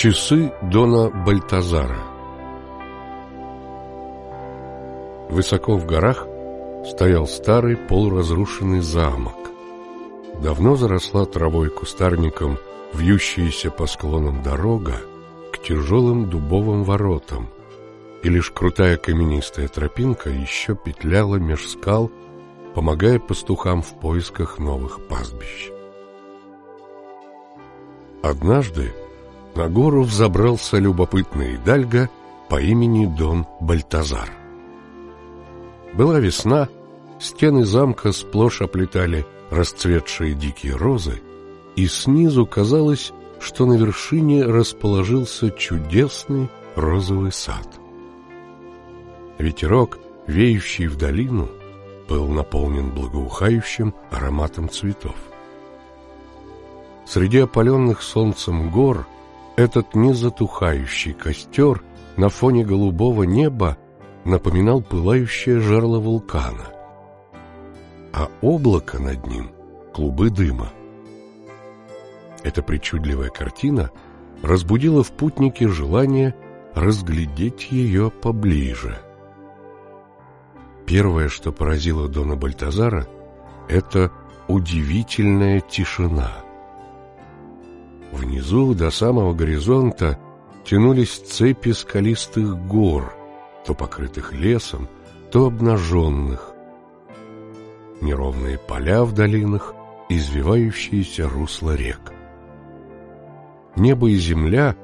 Часы Дона Бальтазара Высоко в горах стоял старый полуразрушенный замок. Давно заросла травой кустарником вьющаяся по склонам дорога к тяжелым дубовым воротам, и лишь крутая каменистая тропинка еще петляла меж скал, помогая пастухам в поисках новых пастбищ. Однажды на гору взобрался любопытный Дальга по имени Дон Бальтазар. Была весна, стены замка сплошь оплетали расцветшие дикие розы, и снизу казалось, что на вершине расположился чудесный розовый сад. Ветерок, веющий в долину, был наполнен благоухающим ароматом цветов. Среди опаленных солнцем гор этот незатухающий костер на фоне голубого неба напоминал пылающее жерло вулкана, а облако над ним — клубы дыма. Эта причудливая картина разбудила в путнике желание разглядеть ее поближе. Первое, что поразило Дона Бальтазара, это удивительная тишина — Внизу до самого горизонта тянулись цепи скалистых гор, то покрытых лесом, то обнаженных. Неровные поля в долинах, извивающиеся русла рек. Небо и земля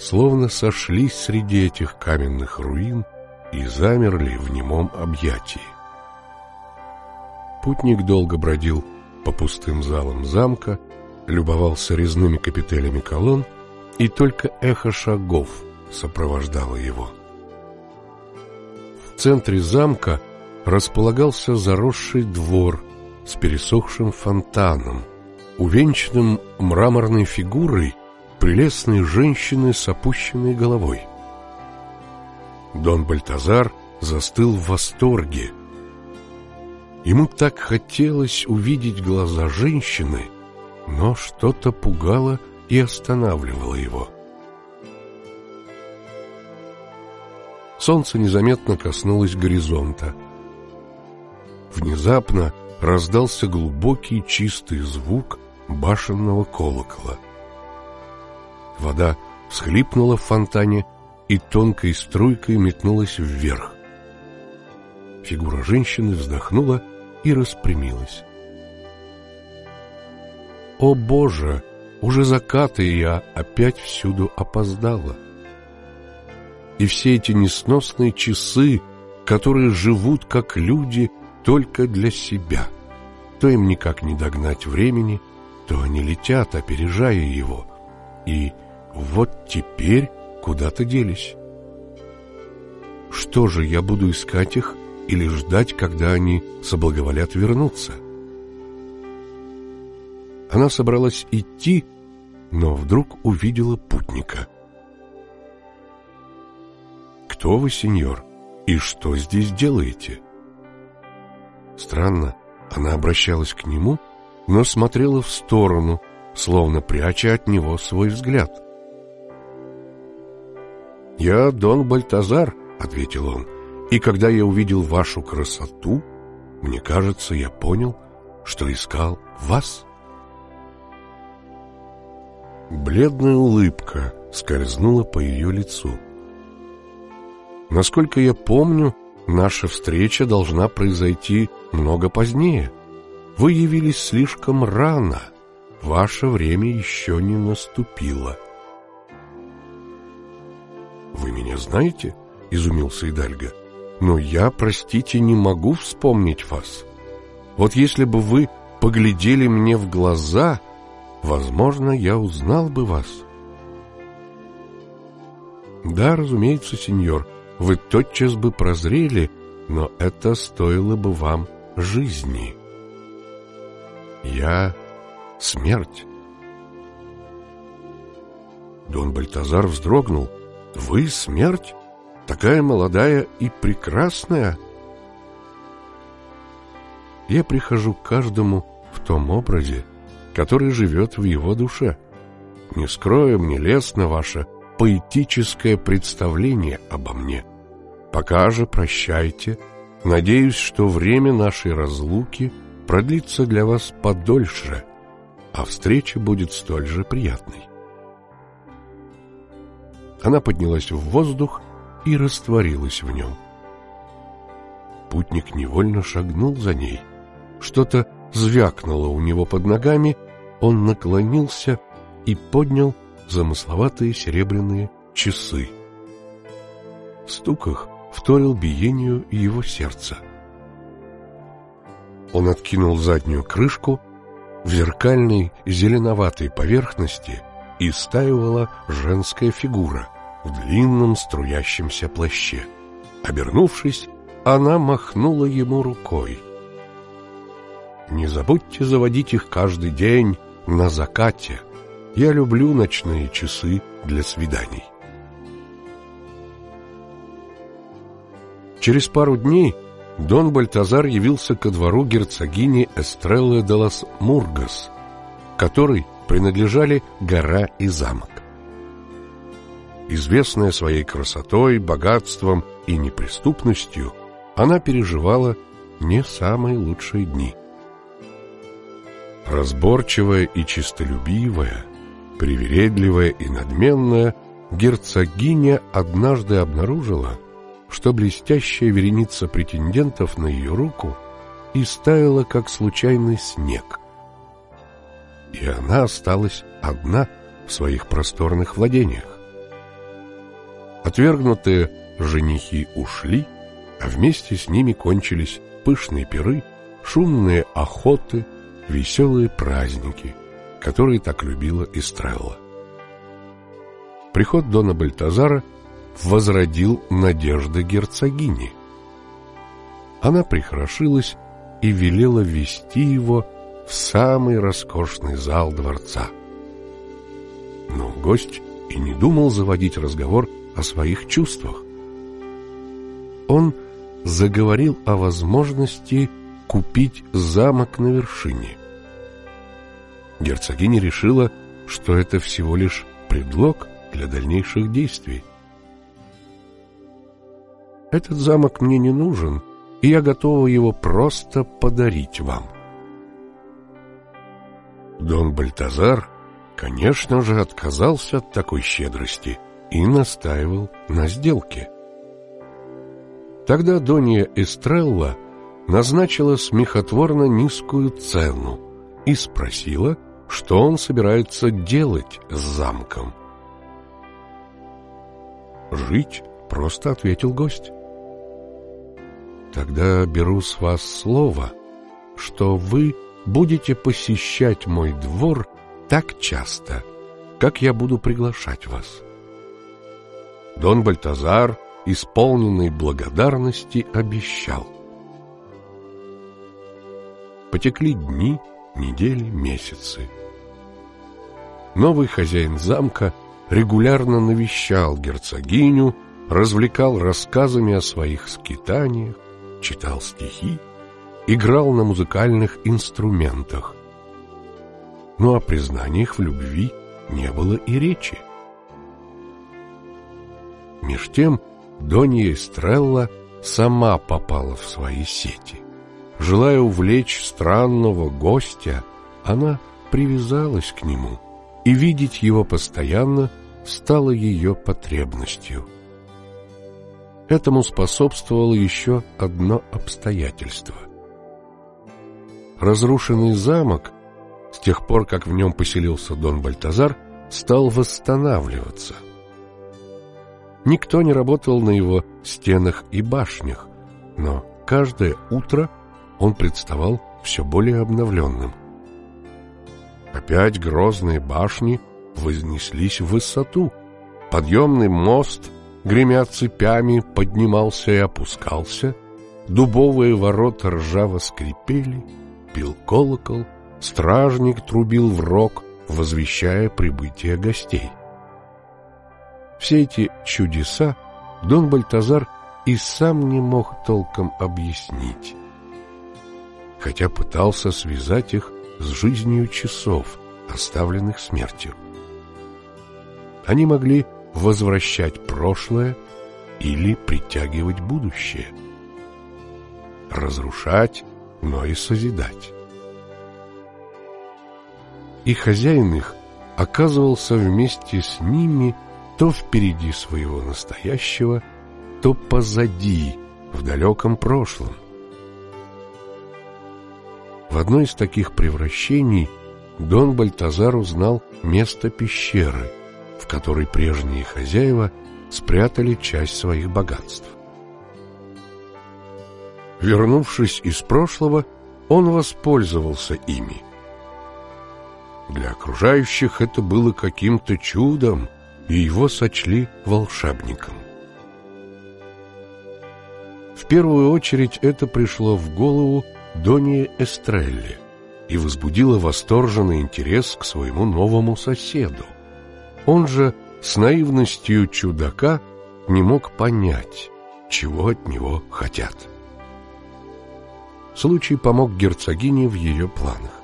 словно сошлись среди этих каменных руин и замерли в немом объятии. Путник долго бродил по пустым залам замка, любовался резными капителями колонн, и только эхо шагов сопровождало его. В центре замка располагался заросший двор с пересохшим фонтаном, увенчанным мраморной фигурой прелестной женщины с опущенной головой. Дон Бальтазар застыл в восторге. Ему так хотелось увидеть глаза женщины, но что-то пугало и останавливало его. Солнце незаметно коснулось горизонта. Внезапно раздался глубокий чистый звук башенного колокола. Вода всхлипнула в фонтане и тонкой струйкой метнулась вверх. Фигура женщины вздохнула и распрямилась. О Боже, уже закат, и я опять всюду опоздала. И все эти несносные часы, которые живут как люди только для себя, то им никак не догнать времени, то они летят, опережая его. И вот теперь куда-то делись. Что же, я буду искать их или ждать, когда они соблаговолят вернуться? Она собралась идти, но вдруг увидела путника. «Кто вы, сеньор, и что здесь делаете?» Странно, она обращалась к нему, но смотрела в сторону, словно пряча от него свой взгляд. «Я Дон Бальтазар», — ответил он, — «и когда я увидел вашу красоту, мне кажется, я понял, что искал вас». Бледная улыбка скользнула по ее лицу. Насколько я помню, наша встреча должна произойти много позднее. Вы явились слишком рано. Ваше время еще не наступило. Вы меня знаете? изумился Идальго. Но я, простите, не могу вспомнить вас. Вот если бы вы поглядели мне в глаза, возможно, я узнал бы вас. Да, разумеется, сеньор, вы тотчас бы прозрели, но это стоило бы вам жизни. Я смерть. Дон Бальтазар вздрогнул. Вы смерть? Такая молодая и прекрасная? Я прихожу к каждому в том образе, который живет в его душе. Не скрою, мне лестно ваше поэтическое представление обо мне. Пока же прощайте. Надеюсь, что время нашей разлуки продлится для вас подольше, а встреча будет столь же приятной. Она поднялась в воздух и растворилась в нем. Путник невольно шагнул за ней. Что-то звякнуло у него под ногами, он наклонился и поднял замысловатые серебряные часы. Стук их вторил биению его сердца. Он откинул заднюю крышку, в зеркальной зеленоватой поверхности истаивала женская фигура в длинном струящемся плаще. Обернувшись, она махнула ему рукой. «Не забудьте заводить их каждый день на закате. Я люблю ночные часы для свиданий». Через пару дней Дон Бальтазар явился ко двору герцогини Эстреллы де лас Мургас, которой принадлежали гора и замок. Известная своей красотой, богатством и неприступностью, она переживала не самые лучшие дни. Разборчивая и честолюбивая, привередливая и надменная, герцогиня однажды обнаружила, что блестящая вереница претендентов на ее руку истаяла, как случайный снег. И она осталась одна в своих просторных владениях. Отвергнутые женихи ушли, а вместе с ними кончились пышные пиры, шумные охоты, веселые праздники, которые так любила Истрелла. Приход Дона Бальтазара возродил надежды герцогини. Она прихорошилась и велела вести его в самый роскошный зал дворца. Но гость и не думал заводить разговор о своих чувствах. Он заговорил о возможности купить замок на вершине. Герцогиня решила, что это всего лишь предлог для дальнейших действий. Этот замок мне не нужен, и я готова его просто подарить вам. Дон Бальтазар, конечно же, отказался от такой щедрости и настаивал на сделке. Тогда Донья Эстрелла назначила смехотворно низкую цену и спросила, что он собирается делать с замком. «Жить», — просто ответил гость. Тогда беру с вас слово, что вы будете посещать мой двор так часто, как я буду приглашать вас. Дон Бальтазар, исполненный благодарности, обещал. Потекли дни, недели, месяцы. Новый хозяин замка регулярно навещал герцогиню, развлекал рассказами о своих скитаниях, читал стихи, играл на музыкальных инструментах. Но о признаниях в любви не было и речи. Меж тем Донья Эстрелла сама попала в свои сети. Желая увлечь странного гостя, она привязалась к нему, и видеть его постоянно стало ее потребностью – Этому способствовало еще одно обстоятельство. Разрушенный замок, с тех пор, как в нем поселился Дон Бальтазар, стал восстанавливаться. Никто не работал на его стенах и башнях, но каждое утро он представал все более обновленным. Опять грозные башни вознеслись в высоту, подъемный мост — гремя цепями, поднимался и опускался, дубовые ворота ржаво скрипели, пил колокол, стражник трубил в рог, возвещая прибытие гостей. Все эти чудеса Дон Бальтазар и сам не мог толком объяснить, хотя пытался связать их с жизнью часов, оставленных смертью. Они могли возвращать прошлое или притягивать будущее. Разрушать, но и созидать. И хозяин их оказывался вместе с ними то впереди своего настоящего, то позади, в далеком прошлом. В одной из таких превращений Дон Бальтазар узнал место пещеры, в которой прежние хозяева спрятали часть своих богатств. Вернувшись из прошлого, он воспользовался ими. Для окружающих это было каким-то чудом, и его сочли волшебником. В первую очередь это пришло в голову Доне Эстрелли и возбудило восторженный интерес к своему новому соседу. Он же с наивностью чудака не мог понять, чего от него хотят. Случай помог герцогине в ее планах.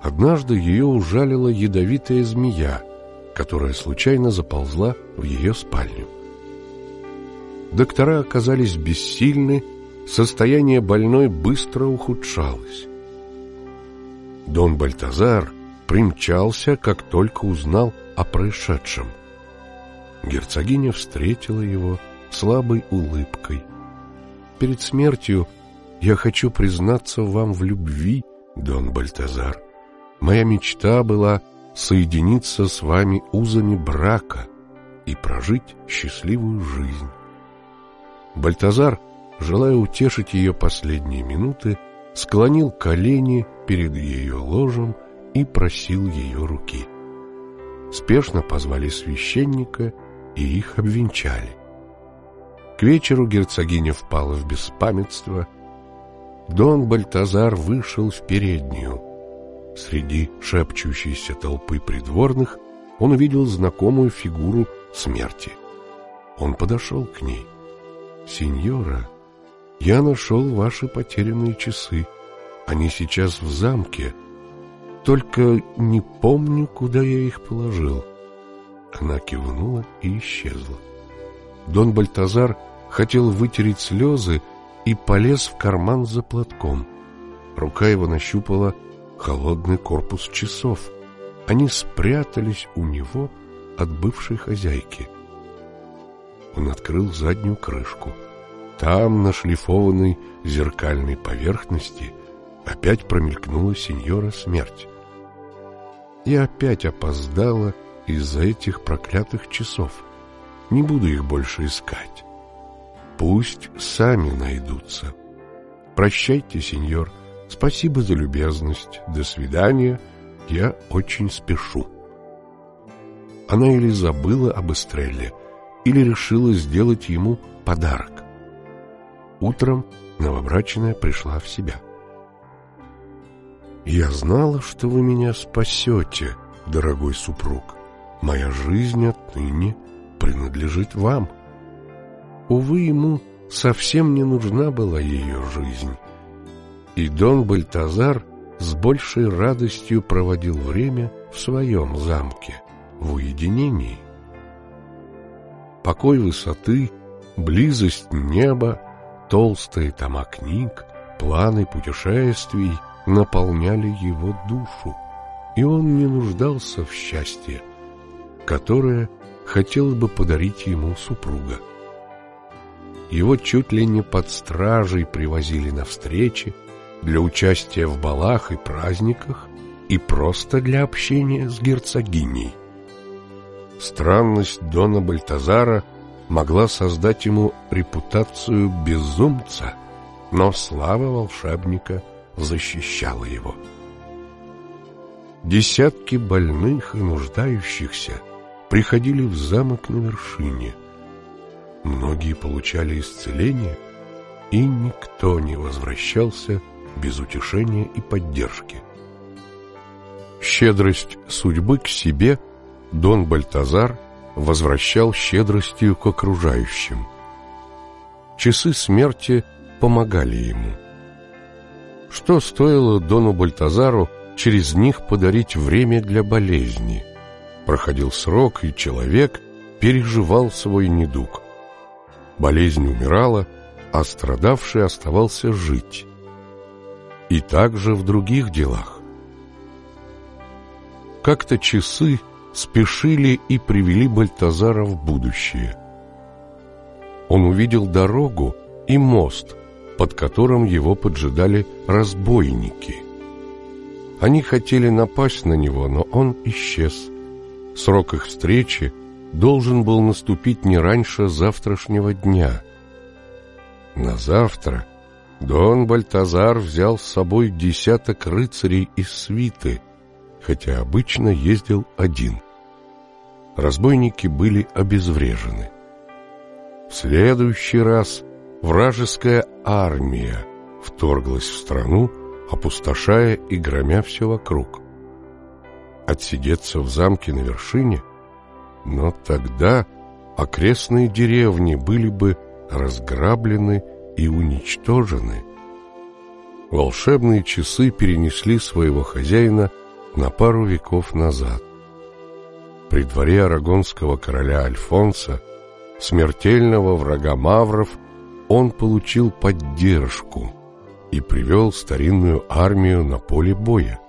Однажды ее ужалила ядовитая змея, которая случайно заползла в ее спальню. Доктора оказались бессильны, состояние больной быстро ухудшалось. Дон Бальтазар примчался, как только узнал о происшедшем. Герцогиня встретила его слабой улыбкой. «Перед смертью я хочу признаться вам в любви, Дон Бальтазар. Моя мечта была соединиться с вами узами брака и прожить счастливую жизнь. Бальтазар, желая утешить ее последние минуты, склонил колени перед ее ложем и просил ее руки. Спешно позвали священника и их обвенчали. К вечеру герцогиня впала в беспамятство. Дон Бальтазар вышел в переднюю. Среди шепчущейся толпы придворных он увидел знакомую фигуру смерти. Он подошел к ней. «Сеньора, я нашел ваши потерянные часы. Они сейчас в замке. Только не помню, куда я их положил». Она кивнула и исчезла. Дон Бальтазар хотел вытереть слезы и полез в карман за платком. Рука его нащупала холодный корпус часов. Они спрятались у него от бывшей хозяйки. Он открыл заднюю крышку. Там, на шлифованной зеркальной поверхности, опять промелькнула сеньора смерть. И опять опоздала из-за этих проклятых часов. Не буду их больше искать. Пусть сами найдутся. Прощайте, сеньор. Спасибо за любезность. До свидания. Я очень спешу. Она или забыла об Эстрелле, или решила сделать ему подарок. Утром новобрачная пришла в себя. «Я знала, что вы меня спасете, дорогой супруг. Моя жизнь отныне принадлежит вам». Увы, ему совсем не нужна была ее жизнь. И Дон Бальтазар с большей радостью проводил время в своем замке, в уединении покой высоты, близость неба, толстые тома книг, планы путешествий наполняли его душу, и он не нуждался в счастье, которое хотел бы подарить ему супруга. Его чуть ли не под стражей привозили на встречи для участия в балах и праздниках и просто для общения с герцогиней. Странность Дона Бальтазара могла создать ему репутацию безумца, но слава волшебника защищала его. Десятки больных и нуждающихся приходили в замок на вершине. Многие получали исцеление, и никто не возвращался без утешения и поддержки. Щедрость судьбы к себе – Дон Бальтазар возвращал щедростью к окружающим. Часы смерти помогали ему. Что стоило Дону Бальтазару через них подарить время для болезни? Проходил срок, и человек переживал свой недуг. Болезнь умирала, а страдавший оставался жить. И также в других делах. Как-то часы спешили и привели Бальтазара в будущее. Он увидел дорогу и мост, под которым его поджидали разбойники. Они хотели напасть на него, но он исчез. Срок их встречи должен был наступить не раньше завтрашнего дня. На завтра Дон Бальтазар взял с собой десяток рыцарей из свиты, хотя обычно ездил один. Разбойники были обезврежены. В следующий раз вражеская армия вторглась в страну, опустошая и громя все вокруг. Отсидеться в замке на вершине? Но тогда окрестные деревни были бы разграблены и уничтожены. Волшебные часы перенесли своего хозяина на пару веков назад. При дворе арагонского короля Альфонса, смертельного врага мавров, он получил поддержку и привел старинную армию на поле боя.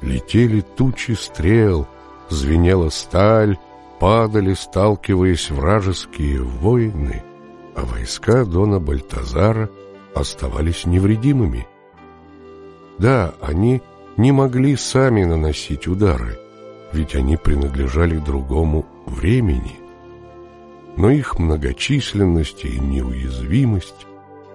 Летели тучи стрел, звенела сталь, падали, сталкиваясь вражеские воины, а войска Дона Бальтазара оставались невредимыми. Да, они не могли сами наносить удары, ведь они принадлежали другому времени. Но их многочисленность и неуязвимость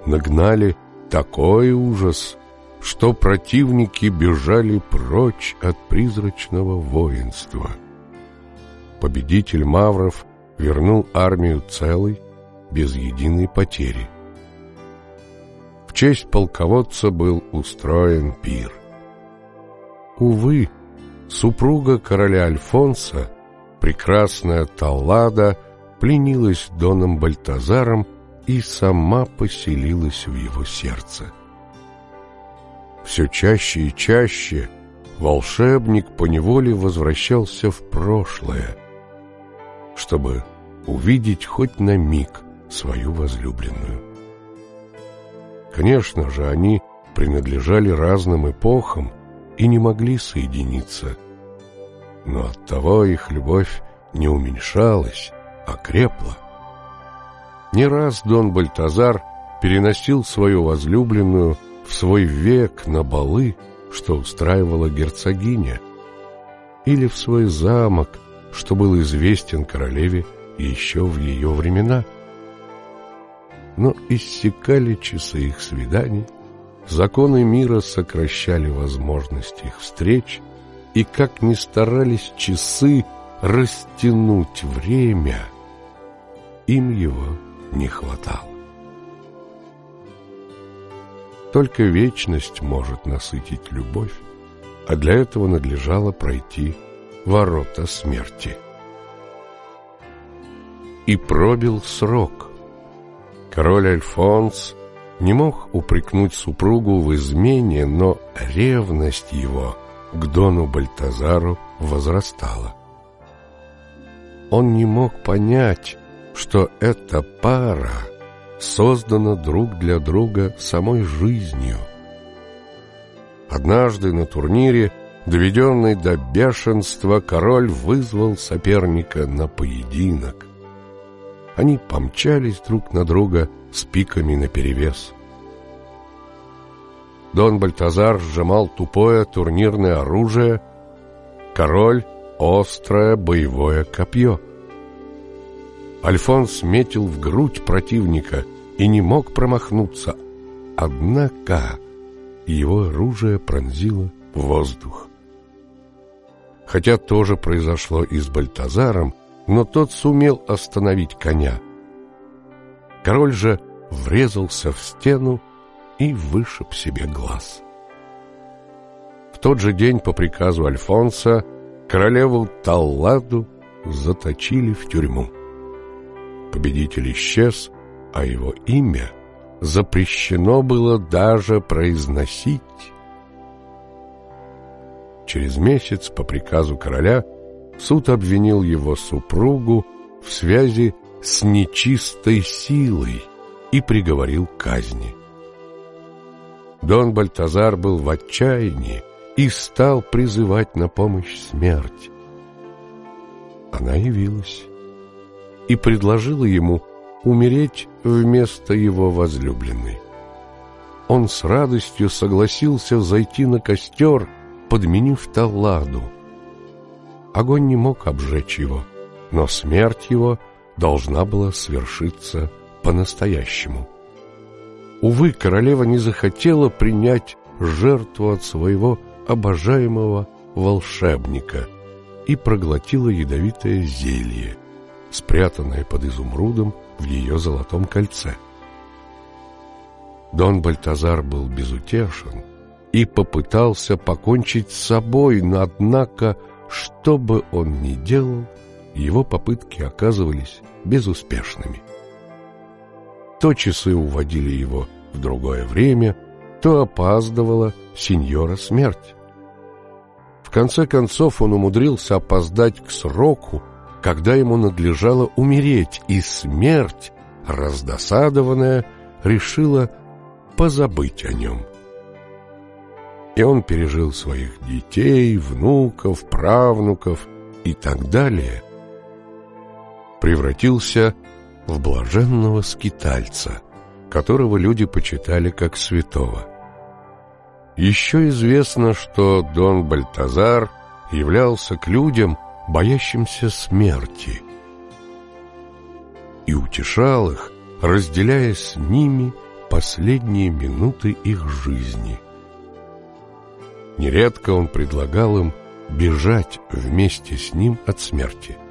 нагнали такой ужас, что противники бежали прочь от призрачного воинства. Победитель Мавров вернул армию целой, без единой потери. В честь полководца был устроен пир. Увы, супруга короля Альфонса, прекрасная Таллада, пленилась Доном Бальтазаром и сама поселилась в его сердце. Все чаще и чаще волшебник поневоле возвращался в прошлое, чтобы увидеть хоть на миг свою возлюбленную. Конечно же, они принадлежали разным эпохам, и не могли соединиться. Но оттого их любовь не уменьшалась, а крепла. Не раз Дон Бальтазар переносил свою возлюбленную в свой век на балы, что устраивала герцогиня, или в свой замок, что был известен королеве еще в ее времена. Но иссякали часы их свиданий, Законы мира сокращали возможность их встреч, и как ни старались часы растянуть время, им его не хватало. Только вечность может насытить любовь, а для этого надлежало пройти ворота смерти. И пробил срок. Король Альфонс не мог упрекнуть супругу в измене, но ревность его к Дону Бальтазару возрастала. Он не мог понять, что эта пара создана друг для друга самой жизнью. Однажды на турнире, доведенный до бешенства, король вызвал соперника на поединок. Они помчались друг на друга с пиками наперевес. Дон Бальтазар сжимал тупое турнирное оружие, король — острое боевое копье. Альфонс метил в грудь противника и не мог промахнуться, однако его оружие пронзило воздух. Хотя тоже произошло и с Бальтазаром, но тот сумел остановить коня. Король же врезался в стену и вышиб себе глаз. В тот же день по приказу Альфонса королеву Талладу заточили в тюрьму. Победитель исчез, а его имя запрещено было даже произносить. Через месяц по приказу короля суд обвинил его супругу в связи с нечистой силой и приговорил к казни. Дон Бальтазар был в отчаянии и стал призывать на помощь смерть. Она явилась и предложила ему умереть вместо его возлюбленной. Он с радостью согласился зайти на костер, подменив Талладу. Огонь не мог обжечь его, но смерть его должна была свершиться по-настоящему. Увы, королева не захотела принять жертву от своего обожаемого волшебника и проглотила ядовитое зелье, спрятанное под изумрудом в ее золотом кольце. Дон Бальтазар был безутешен и попытался покончить с собой, но однако, что бы он ни делал, его попытки оказывались безуспешными. То часы уводили его в другое время, то опаздывала сеньора смерть. В конце концов он умудрился опоздать к сроку, когда ему надлежало умереть, и смерть, раздосадованная, решила позабыть о нем. И он пережил своих детей, внуков, правнуков и так далее, превратился в блаженного скитальца, которого люди почитали как святого. Еще известно, что Дон Бальтазар являлся к людям, боящимся смерти, и утешал их, разделяя с ними последние минуты их жизни. Нередко он предлагал им бежать вместе с ним от смерти –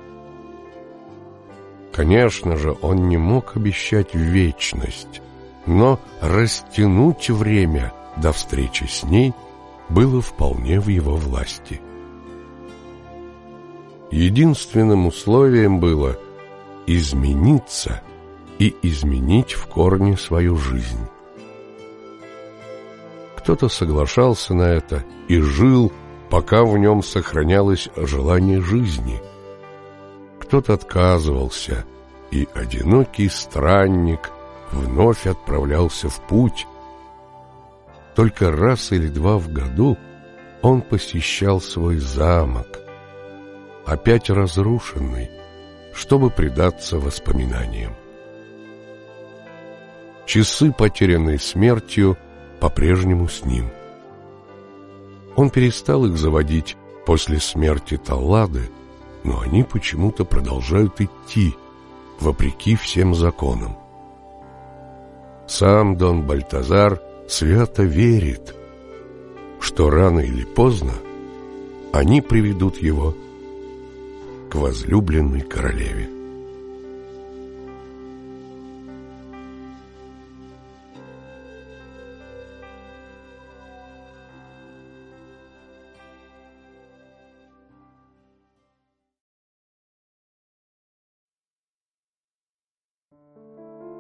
Конечно же, он не мог обещать вечность, но растянуть время до встречи с ней было вполне в его власти. Единственным условием было измениться и изменить в корне свою жизнь. Кто-то соглашался на это и жил, пока в нем сохранялось желание жизни – кто-то отказывался, и одинокий странник вновь отправлялся в путь. Только раз или два в году он посещал свой замок, опять разрушенный, чтобы предаться воспоминаниям. Часы, потерянные смертью, по-прежнему с ним. Он перестал их заводить после смерти Таллады, но они почему-то продолжают идти, вопреки всем законам. Сам Дон Бальтазар свято верит, что рано или поздно они приведут его к возлюбленной королеве.